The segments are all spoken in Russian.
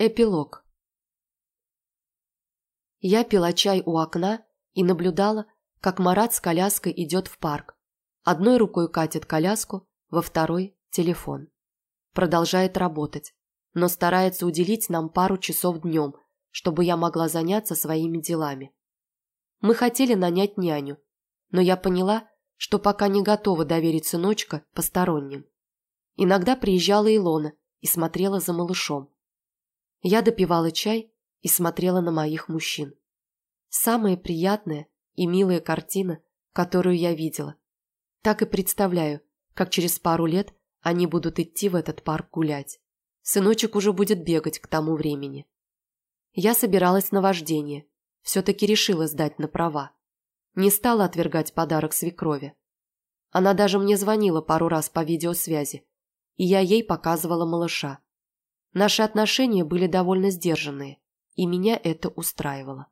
Эпилог. Я пила чай у окна и наблюдала, как Марат с коляской идет в парк. Одной рукой катит коляску, во второй – телефон. Продолжает работать, но старается уделить нам пару часов днем, чтобы я могла заняться своими делами. Мы хотели нанять няню, но я поняла, что пока не готова доверить сыночка посторонним. Иногда приезжала Илона и смотрела за малышом. Я допивала чай и смотрела на моих мужчин. Самая приятная и милая картина, которую я видела. Так и представляю, как через пару лет они будут идти в этот парк гулять. Сыночек уже будет бегать к тому времени. Я собиралась на вождение. Все-таки решила сдать на права. Не стала отвергать подарок свекрови. Она даже мне звонила пару раз по видеосвязи, и я ей показывала малыша. Наши отношения были довольно сдержанные, и меня это устраивало.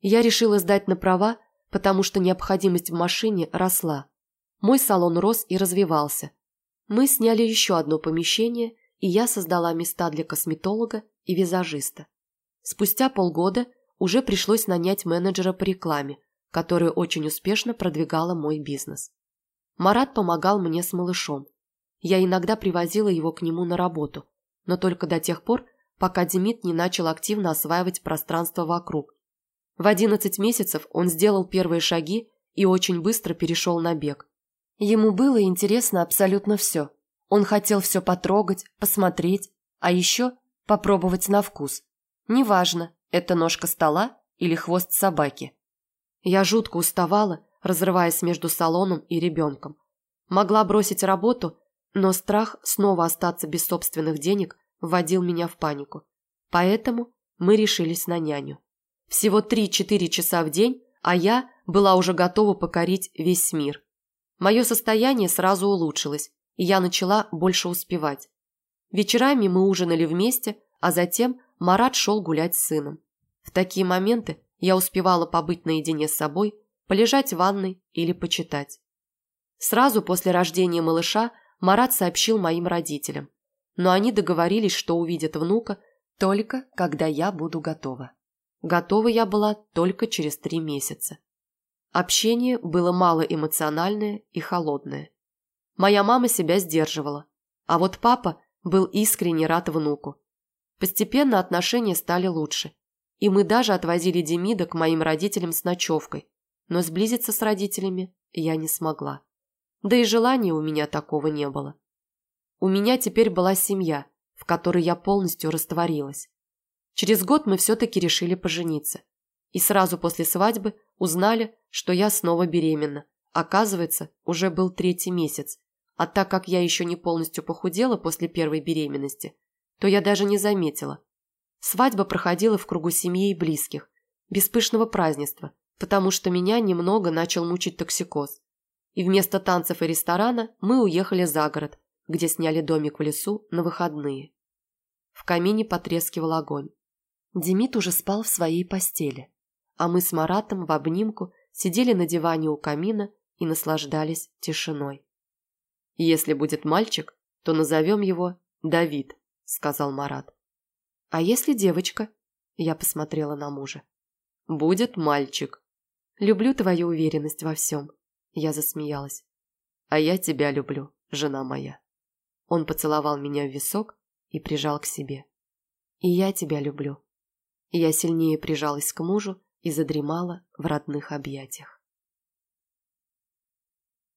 Я решила сдать на права, потому что необходимость в машине росла. Мой салон рос и развивался. Мы сняли еще одно помещение, и я создала места для косметолога и визажиста. Спустя полгода уже пришлось нанять менеджера по рекламе, которая очень успешно продвигала мой бизнес. Марат помогал мне с малышом. Я иногда привозила его к нему на работу – но только до тех пор, пока Демид не начал активно осваивать пространство вокруг. В 11 месяцев он сделал первые шаги и очень быстро перешел на бег. Ему было интересно абсолютно все. Он хотел все потрогать, посмотреть, а еще попробовать на вкус. Неважно, это ножка стола или хвост собаки. Я жутко уставала, разрываясь между салоном и ребенком. Могла бросить работу но страх снова остаться без собственных денег вводил меня в панику. Поэтому мы решились на няню. Всего 3-4 часа в день, а я была уже готова покорить весь мир. Мое состояние сразу улучшилось, и я начала больше успевать. Вечерами мы ужинали вместе, а затем Марат шел гулять с сыном. В такие моменты я успевала побыть наедине с собой, полежать в ванной или почитать. Сразу после рождения малыша Марат сообщил моим родителям, но они договорились, что увидят внука только когда я буду готова. Готова я была только через три месяца. Общение было мало эмоциональное и холодное. Моя мама себя сдерживала, а вот папа был искренне рад внуку. Постепенно отношения стали лучше, и мы даже отвозили Демида к моим родителям с ночевкой, но сблизиться с родителями я не смогла. Да и желания у меня такого не было. У меня теперь была семья, в которой я полностью растворилась. Через год мы все-таки решили пожениться. И сразу после свадьбы узнали, что я снова беременна. Оказывается, уже был третий месяц. А так как я еще не полностью похудела после первой беременности, то я даже не заметила. Свадьба проходила в кругу семьи и близких, без пышного празднества, потому что меня немного начал мучить токсикоз и вместо танцев и ресторана мы уехали за город, где сняли домик в лесу на выходные. В камине потрескивал огонь. Демид уже спал в своей постели, а мы с Маратом в обнимку сидели на диване у камина и наслаждались тишиной. «Если будет мальчик, то назовем его Давид», — сказал Марат. «А если девочка?» — я посмотрела на мужа. «Будет мальчик». «Люблю твою уверенность во всем», я засмеялась. «А я тебя люблю, жена моя». Он поцеловал меня в висок и прижал к себе. «И я тебя люблю». Я сильнее прижалась к мужу и задремала в родных объятиях.